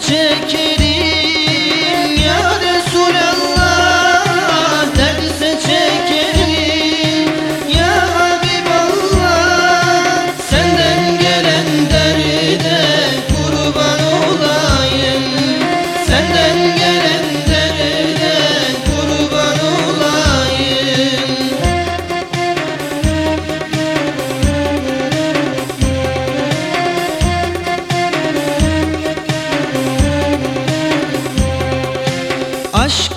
çekerim aşk